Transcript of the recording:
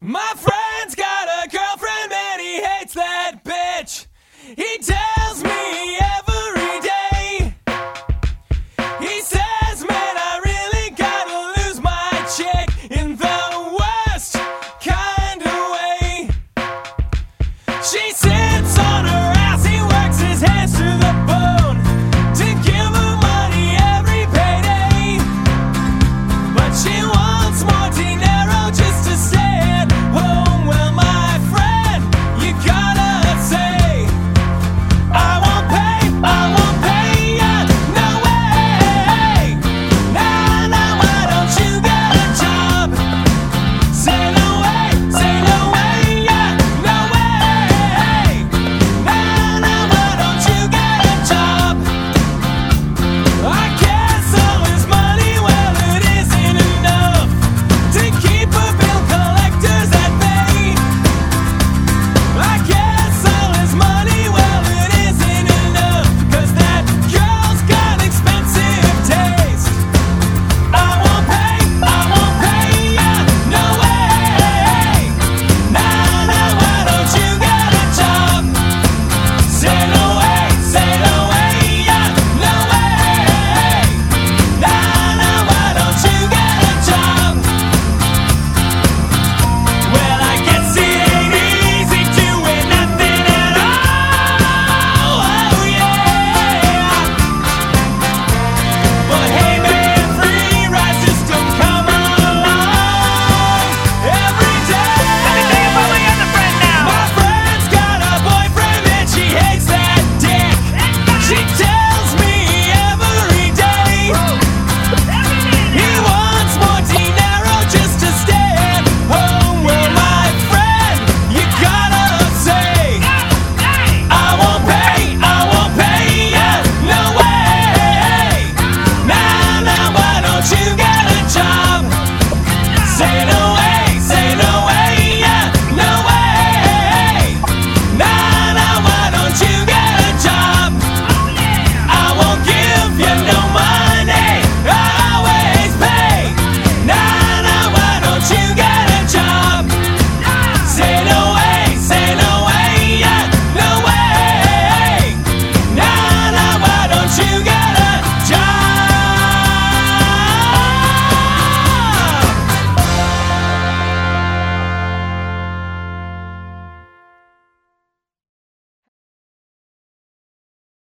My friend's got a girlfriend and he hates that bitch. He tells